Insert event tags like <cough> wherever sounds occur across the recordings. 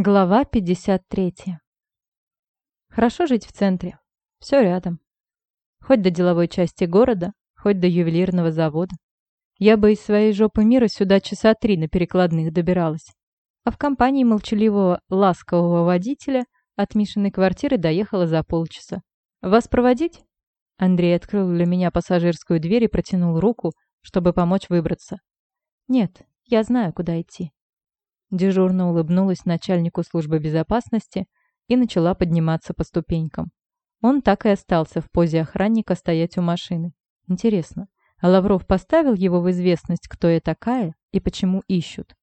Глава 53. Хорошо жить в центре. Все рядом. Хоть до деловой части города, хоть до ювелирного завода. Я бы из своей жопы мира сюда часа три на перекладных добиралась. А в компании молчаливого, ласкового водителя от Мишиной квартиры доехала за полчаса. «Вас проводить?» Андрей открыл для меня пассажирскую дверь и протянул руку, чтобы помочь выбраться. «Нет, я знаю, куда идти». Дежурно улыбнулась начальнику службы безопасности и начала подниматься по ступенькам. Он так и остался в позе охранника стоять у машины. Интересно, а Лавров поставил его в известность, кто я такая и почему ищут?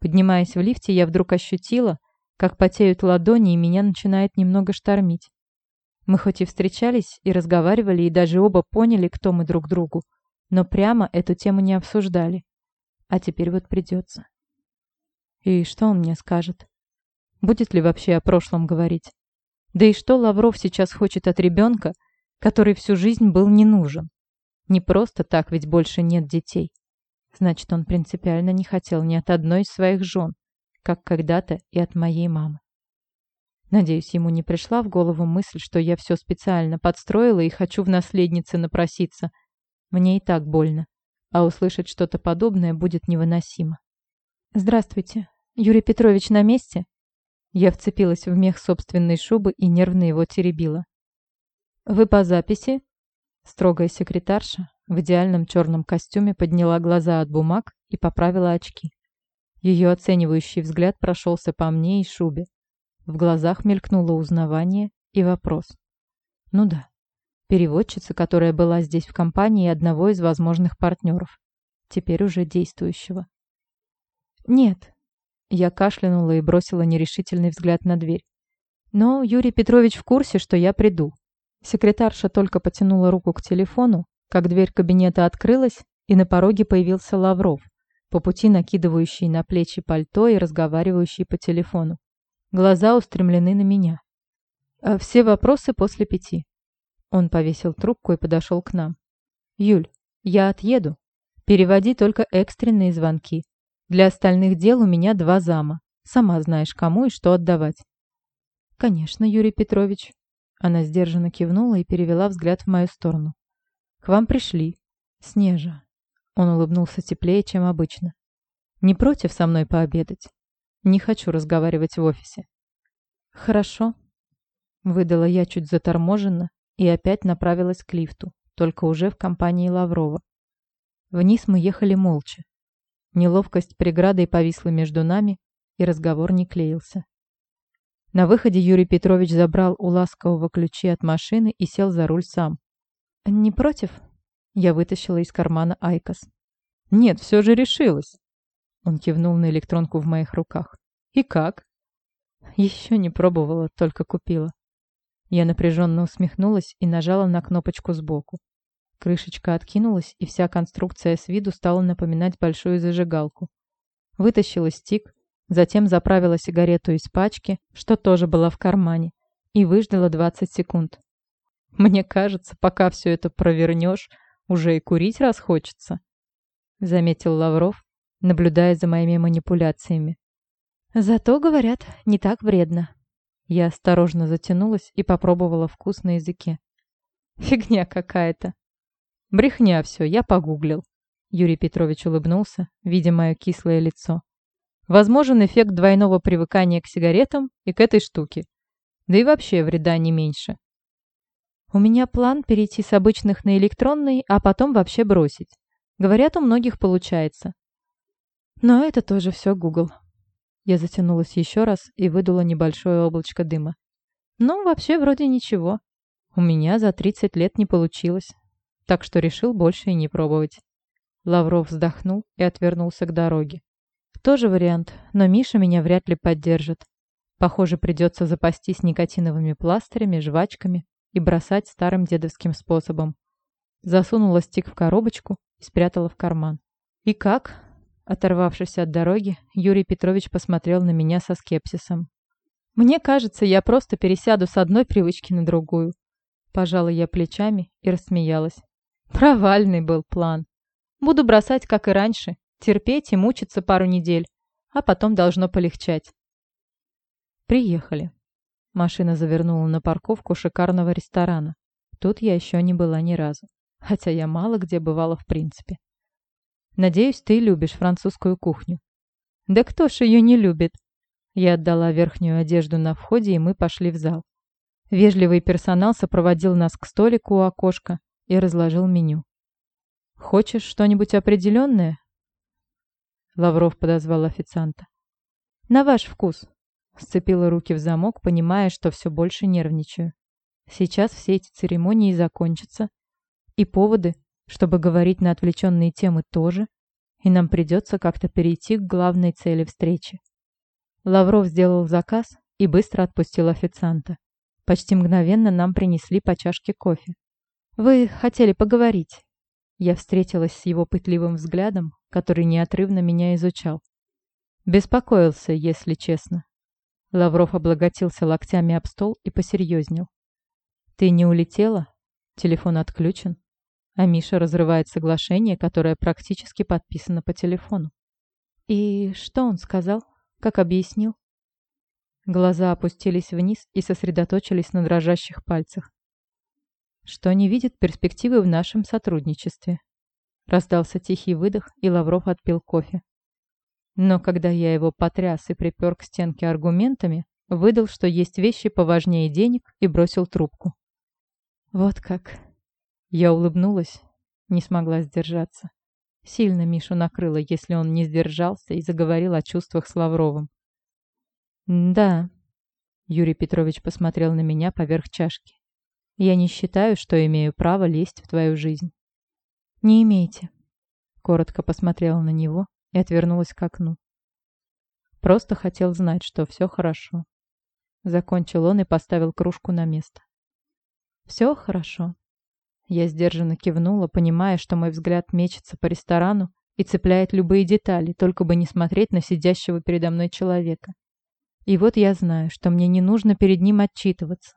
Поднимаясь в лифте, я вдруг ощутила, как потеют ладони и меня начинает немного штормить. Мы хоть и встречались и разговаривали, и даже оба поняли, кто мы друг другу, но прямо эту тему не обсуждали. А теперь вот придется. И что он мне скажет? Будет ли вообще о прошлом говорить? Да и что Лавров сейчас хочет от ребенка, который всю жизнь был не нужен? Не просто так, ведь больше нет детей. Значит, он принципиально не хотел ни от одной из своих жен, как когда-то и от моей мамы. Надеюсь, ему не пришла в голову мысль, что я все специально подстроила и хочу в наследнице напроситься. Мне и так больно, а услышать что-то подобное будет невыносимо. «Здравствуйте. Юрий Петрович на месте?» Я вцепилась в мех собственной шубы и нервно его теребила. «Вы по записи?» Строгая секретарша в идеальном черном костюме подняла глаза от бумаг и поправила очки. Ее оценивающий взгляд прошелся по мне и шубе. В глазах мелькнуло узнавание и вопрос. Ну да, переводчица, которая была здесь в компании одного из возможных партнеров, теперь уже действующего. «Нет». Я кашлянула и бросила нерешительный взгляд на дверь. «Но Юрий Петрович в курсе, что я приду». Секретарша только потянула руку к телефону, как дверь кабинета открылась, и на пороге появился Лавров, по пути накидывающий на плечи пальто и разговаривающий по телефону. Глаза устремлены на меня. «А «Все вопросы после пяти». Он повесил трубку и подошел к нам. «Юль, я отъеду. Переводи только экстренные звонки. Для остальных дел у меня два зама. Сама знаешь, кому и что отдавать. Конечно, Юрий Петрович. Она сдержанно кивнула и перевела взгляд в мою сторону. К вам пришли. Снежа. Он улыбнулся теплее, чем обычно. Не против со мной пообедать? Не хочу разговаривать в офисе. Хорошо. Выдала я чуть заторможенно и опять направилась к лифту, только уже в компании Лаврова. Вниз мы ехали молча. Неловкость преградой повисла между нами, и разговор не клеился. На выходе Юрий Петрович забрал у Ласкового ключи от машины и сел за руль сам. «Не против?» Я вытащила из кармана IQOS. «Нет, все же решилась!» Он кивнул на электронку в моих руках. «И как?» «Еще не пробовала, только купила». Я напряженно усмехнулась и нажала на кнопочку сбоку. Крышечка откинулась, и вся конструкция с виду стала напоминать большую зажигалку. Вытащила стик, затем заправила сигарету из пачки, что тоже была в кармане, и выждала 20 секунд. «Мне кажется, пока все это провернешь, уже и курить расхочется», заметил Лавров, наблюдая за моими манипуляциями. «Зато, говорят, не так вредно». Я осторожно затянулась и попробовала вкус на языке. «Фигня какая-то», Брехня все, я погуглил. Юрий Петрович улыбнулся, видя мое кислое лицо. Возможен эффект двойного привыкания к сигаретам и к этой штуке. Да и вообще вреда не меньше. У меня план перейти с обычных на электронный, а потом вообще бросить. Говорят, у многих получается. Но это тоже все Google. Я затянулась еще раз и выдула небольшое облачко дыма. Ну, вообще вроде ничего. У меня за 30 лет не получилось так что решил больше и не пробовать. Лавров вздохнул и отвернулся к дороге. Тоже вариант, но Миша меня вряд ли поддержит. Похоже, придется запастись никотиновыми пластырями, жвачками и бросать старым дедовским способом. Засунула стик в коробочку и спрятала в карман. «И как?» Оторвавшись от дороги, Юрий Петрович посмотрел на меня со скепсисом. «Мне кажется, я просто пересяду с одной привычки на другую». Пожала я плечами и рассмеялась. Провальный был план. Буду бросать, как и раньше, терпеть и мучиться пару недель, а потом должно полегчать. Приехали. Машина завернула на парковку шикарного ресторана. Тут я еще не была ни разу. Хотя я мало где бывала в принципе. Надеюсь, ты любишь французскую кухню. Да кто ж ее не любит? Я отдала верхнюю одежду на входе, и мы пошли в зал. Вежливый персонал сопроводил нас к столику у окошка и разложил меню. «Хочешь что-нибудь определенное?» Лавров подозвал официанта. «На ваш вкус», Сцепила руки в замок, понимая, что все больше нервничаю. Сейчас все эти церемонии закончатся. И поводы, чтобы говорить на отвлеченные темы тоже. И нам придется как-то перейти к главной цели встречи. Лавров сделал заказ и быстро отпустил официанта. Почти мгновенно нам принесли по чашке кофе. «Вы хотели поговорить?» Я встретилась с его пытливым взглядом, который неотрывно меня изучал. Беспокоился, если честно. Лавров облаготился локтями об стол и посерьезнел. «Ты не улетела? Телефон отключен?» А Миша разрывает соглашение, которое практически подписано по телефону. «И что он сказал? Как объяснил?» Глаза опустились вниз и сосредоточились на дрожащих пальцах. «Что не видит перспективы в нашем сотрудничестве?» Раздался тихий выдох, и Лавров отпил кофе. Но когда я его потряс и припер к стенке аргументами, выдал, что есть вещи поважнее денег и бросил трубку. Вот как. Я улыбнулась, не смогла сдержаться. Сильно Мишу накрыло, если он не сдержался и заговорил о чувствах с Лавровым. «Да», — Юрий Петрович посмотрел на меня поверх чашки. «Я не считаю, что имею право лезть в твою жизнь». «Не имеете», — коротко посмотрела на него, и отвернулась к окну. Просто хотел знать, что все хорошо. Закончил он и поставил кружку на место. Все хорошо. Я сдержанно кивнула, понимая, что мой взгляд мечется по ресторану и цепляет любые детали, только бы не смотреть на сидящего передо мной человека. И вот я знаю, что мне не нужно перед ним отчитываться.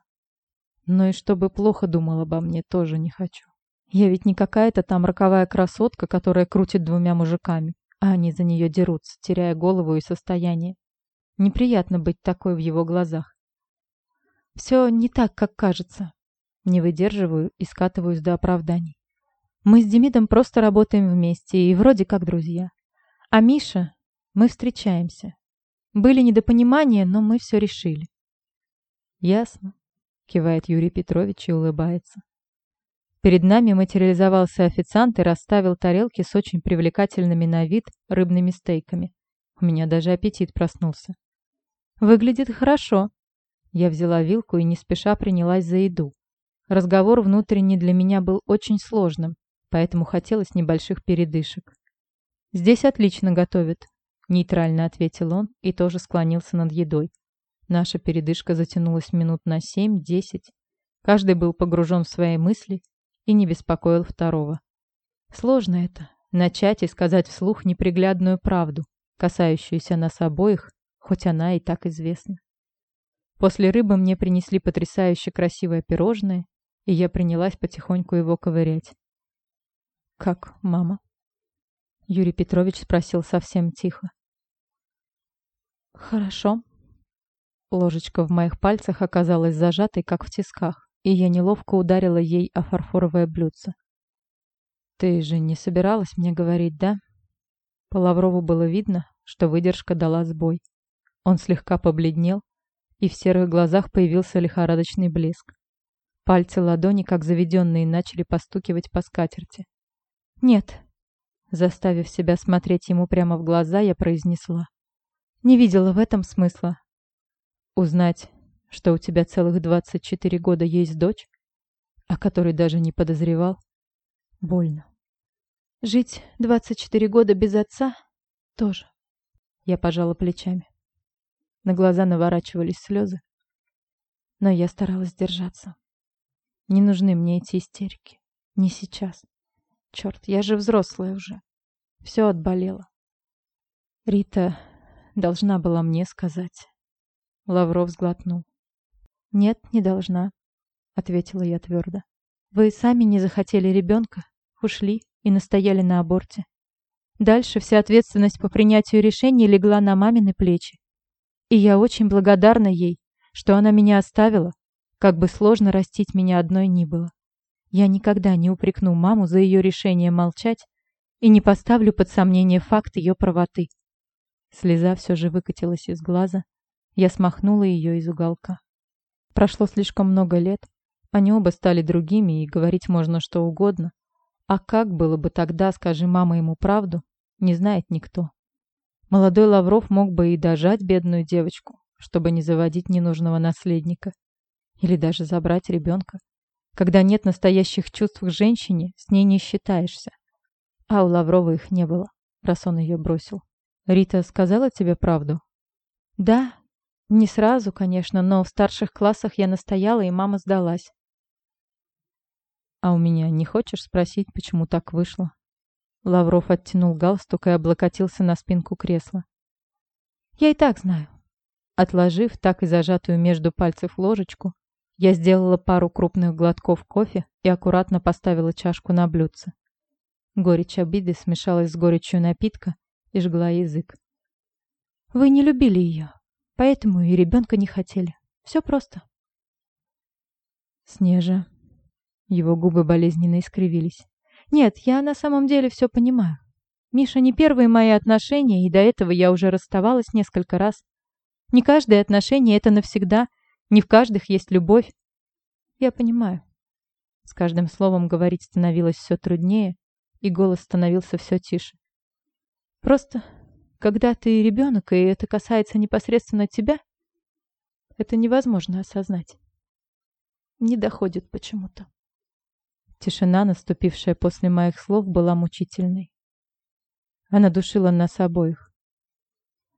Но и чтобы плохо думал обо мне, тоже не хочу. Я ведь не какая-то там роковая красотка, которая крутит двумя мужиками а они за нее дерутся, теряя голову и состояние. Неприятно быть такой в его глазах. Все не так, как кажется. Не выдерживаю и скатываюсь до оправданий. Мы с Демидом просто работаем вместе и вроде как друзья. А Миша, мы встречаемся. Были недопонимания, но мы все решили. Ясно, кивает Юрий Петрович и улыбается. Перед нами материализовался официант и расставил тарелки с очень привлекательными на вид рыбными стейками. У меня даже аппетит проснулся. «Выглядит хорошо». Я взяла вилку и не спеша принялась за еду. Разговор внутренний для меня был очень сложным, поэтому хотелось небольших передышек. «Здесь отлично готовят», — нейтрально ответил он и тоже склонился над едой. Наша передышка затянулась минут на семь-десять. Каждый был погружен в свои мысли, и не беспокоил второго. Сложно это — начать и сказать вслух неприглядную правду, касающуюся нас обоих, хоть она и так известна. После рыбы мне принесли потрясающе красивое пирожное, и я принялась потихоньку его ковырять. «Как, мама?» Юрий Петрович спросил совсем тихо. «Хорошо». Ложечка в моих пальцах оказалась зажатой, как в тисках и я неловко ударила ей о фарфоровое блюдце. «Ты же не собиралась мне говорить, да?» По Лаврову было видно, что выдержка дала сбой. Он слегка побледнел, и в серых глазах появился лихорадочный блеск. Пальцы ладони, как заведенные, начали постукивать по скатерти. «Нет», заставив себя смотреть ему прямо в глаза, я произнесла. «Не видела в этом смысла. Узнать, что у тебя целых 24 года есть дочь, о которой даже не подозревал. Больно. Жить 24 года без отца тоже. Я пожала плечами. На глаза наворачивались слезы. Но я старалась держаться. Не нужны мне эти истерики. Не сейчас. Черт, я же взрослая уже. Все отболело. Рита должна была мне сказать. Лавров сглотнул. «Нет, не должна», — ответила я твердо. «Вы сами не захотели ребенка, ушли и настояли на аборте. Дальше вся ответственность по принятию решений легла на мамины плечи. И я очень благодарна ей, что она меня оставила, как бы сложно растить меня одной ни было. Я никогда не упрекну маму за ее решение молчать и не поставлю под сомнение факт ее правоты. Слеза все же выкатилась из глаза. Я смахнула ее из уголка. Прошло слишком много лет. Они оба стали другими, и говорить можно что угодно. А как было бы тогда, скажи мама ему правду, не знает никто. Молодой Лавров мог бы и дожать бедную девочку, чтобы не заводить ненужного наследника. Или даже забрать ребенка. Когда нет настоящих чувств к женщине, с ней не считаешься. А у Лаврова их не было, раз он ее бросил. Рита сказала тебе правду? Да. Не сразу, конечно, но в старших классах я настояла, и мама сдалась. А у меня не хочешь спросить, почему так вышло? Лавров оттянул галстук и облокотился на спинку кресла. Я и так знаю. Отложив так и зажатую между пальцев ложечку, я сделала пару крупных глотков кофе и аккуратно поставила чашку на блюдце. Горечь обиды смешалась с горечью напитка и жгла язык. Вы не любили ее, поэтому и ребенка не хотели. Все просто. Снежа. Его губы болезненно искривились. Нет, я на самом деле все понимаю. Миша не первые мои отношения, и до этого я уже расставалась несколько раз. Не каждое отношение — это навсегда, не в каждых есть любовь. Я понимаю. С каждым словом говорить становилось все труднее, и голос становился все тише. Просто, когда ты ребенок, и это касается непосредственно тебя, это невозможно осознать. Не доходит почему-то. Тишина, наступившая после моих слов, была мучительной. Она душила нас обоих.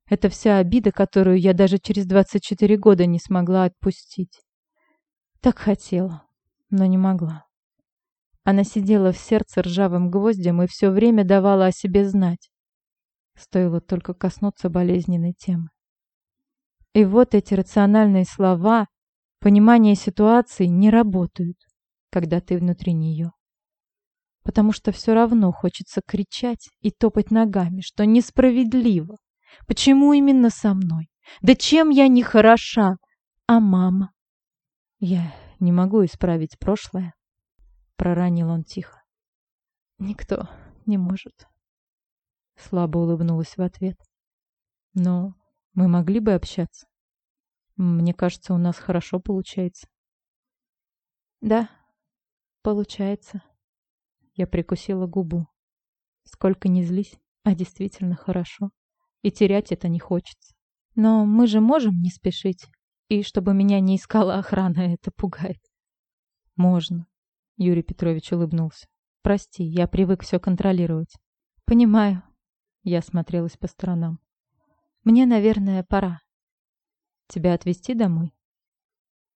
Это вся обида, которую я даже через 24 года не смогла отпустить. Так хотела, но не могла. Она сидела в сердце ржавым гвоздем и все время давала о себе знать. Стоило только коснуться болезненной темы. И вот эти рациональные слова, понимание ситуации не работают, когда ты внутри нее. Потому что все равно хочется кричать и топать ногами, что несправедливо, Почему именно со мной? Да чем я не хороша? А мама? Я не могу исправить прошлое, проронил он тихо. Никто не может. Слабо улыбнулась в ответ. Но мы могли бы общаться. Мне кажется, у нас хорошо получается. Да, получается. Я прикусила губу. Сколько не злись, а действительно хорошо и терять это не хочется. Но мы же можем не спешить. И чтобы меня не искала охрана, <laughs> это пугает. Можно. Юрий Петрович улыбнулся. Прости, я привык все контролировать. Понимаю. Я смотрелась по сторонам. Мне, наверное, пора. Тебя отвезти домой?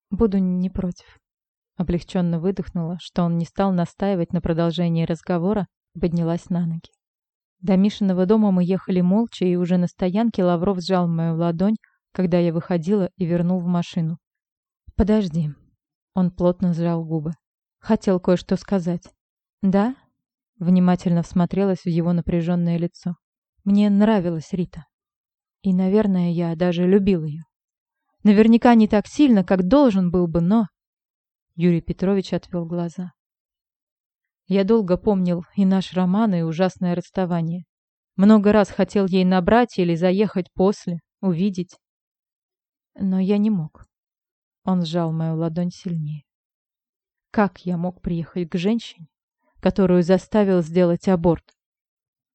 Буду не против. Облегченно выдохнула, что он не стал настаивать на продолжении разговора, поднялась на ноги. До Мишиного дома мы ехали молча, и уже на стоянке Лавров сжал мою ладонь, когда я выходила и вернул в машину. «Подожди». Он плотно сжал губы. Хотел кое-что сказать. «Да?» Внимательно всмотрелась в его напряженное лицо. Мне нравилась Рита. И, наверное, я даже любил ее. Наверняка не так сильно, как должен был бы, но... Юрий Петрович отвел глаза. Я долго помнил и наш роман, и ужасное расставание. Много раз хотел ей набрать или заехать после, увидеть. Но я не мог. Он сжал мою ладонь сильнее. Как я мог приехать к женщине, которую заставил сделать аборт?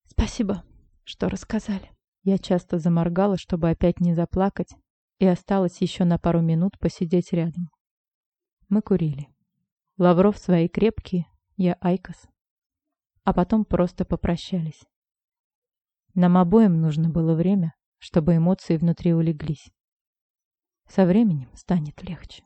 Спасибо, что рассказали. Я часто заморгала, чтобы опять не заплакать, и осталось еще на пару минут посидеть рядом. Мы курили. Лавров свои крепкие, я IQOS. А потом просто попрощались. Нам обоим нужно было время, чтобы эмоции внутри улеглись. Со временем станет легче.